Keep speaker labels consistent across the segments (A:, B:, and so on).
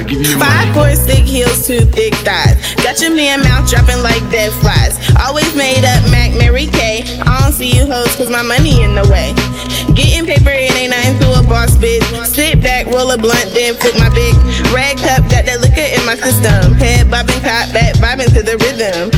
A: I give you
B: Five, four, stick heels, two thick thighs. Got your man mouth dropping like dead flies. Always made up Mac, Mary Kay. I don't see you hoes cause my money in the way. Getting paper, it ain't nothing to a boss bitch. Sit back, roll a blunt, then flip my big rag cup. Got that liquor in my system. Head bobbing, cop back, bobbing to the rhythm.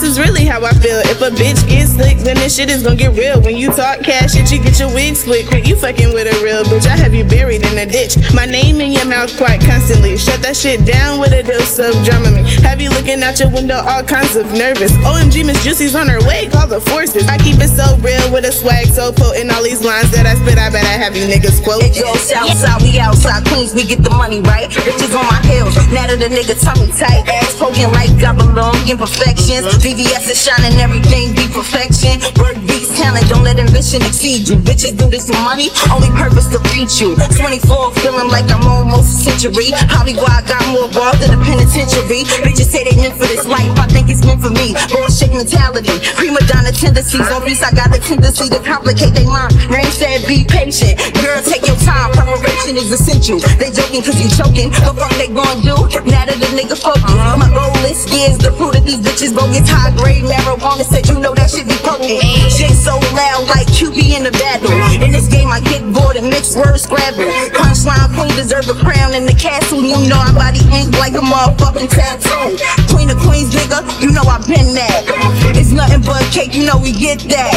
B: This is really how I feel. If a bitch gets slick, then this shit is gonna get real. When you talk cash shit, you get your wig split quick. You fucking with a real bitch. I have you buried in a ditch. My name in your mouth quite constantly. Shut that shit down with a dose of Dramamine. Have you looking out your window, all kinds of nervous. OMG, Miss Juicy's on her way. Call the forces. I keep it so real with a swag so potent. All these lines that I spit, I bet I have you niggas quote.
C: It goes south side, we outside Queens, we get the money right. Bitches on my heels, now that the nigga tummy tight, ass poking like double lung, imperfections. VVS is shining, everything be perfection. Work beats talent, don't let ambition exceed you. Bitches do this for money, only purpose to reach you. 24, feeling like I'm almost a century. Hollywood got more balls than a penitentiary. Bitches say they meant for this life, I think it's meant for me. Bullshit mentality, prima donna tendencies. On beats, I got the tendency to complicate their mind. Rain said, be patient. Girl, take your time, preparation is essential. They joking cause you choking. The fuck they gon' do? Now that the nigga focus. My goal is years to prove that these bitches bogus. High grade marijuana said you know that shit be potent. Shit so loud like QB in the battle. In this game, I get bored and mix words scrabble. Punchline queen deserve a crown in the castle. You know I body ink like a motherfucking tattoo. Queen of queens, nigga, you know I been that. Cake, you know we get that.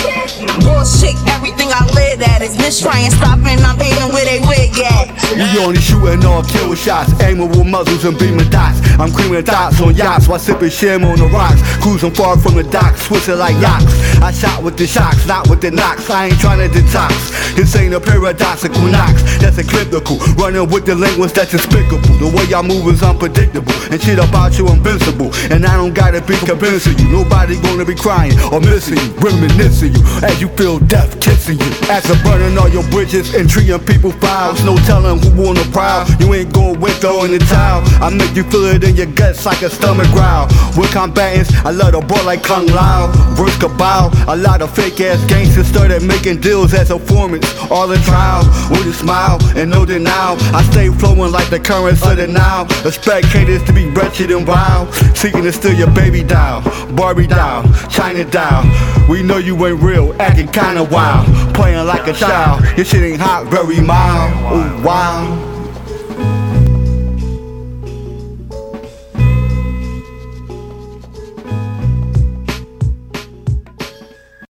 C: Bullshit, everything I live at is miss trying stopping. I'm hating where they wig at.
D: We only shooting all kill shots, aiming with muzzles and beaming dots. I'm creaming dots on yachts while sipping sham on the rocks. Cruising far from the docks, switching like yachts. I shot with the shocks, not with the knocks. I ain't trying to detox. This ain't a paradoxical knocks, that's a ecliptical. Running with the language that's despicable. The way I move is unpredictable. And shit about you invincible. And I don't gotta be convincing you. Nobody gonna be crying or you, reminiscing you. As you feel death kissing you. As I'm burning all your bridges and treating people foul. No telling who won the prowl. You ain't going with throwing the towel. I make you feel it in your guts like a stomach growl. With combatants, I love the boy like Kung Lao. Verse Cabal, a lot of fake ass gangsters started making deals as a informants. All the trial, with a smile and no denial. I stay flowing like the currents of the Nile. Expect haters to be wretched and wild. Seeking to steal your baby doll, Barbie doll, China doll. We know you ain't real, acting kinda wild. Playing like a child, your shit ain't hot, very mild. Oh, wow.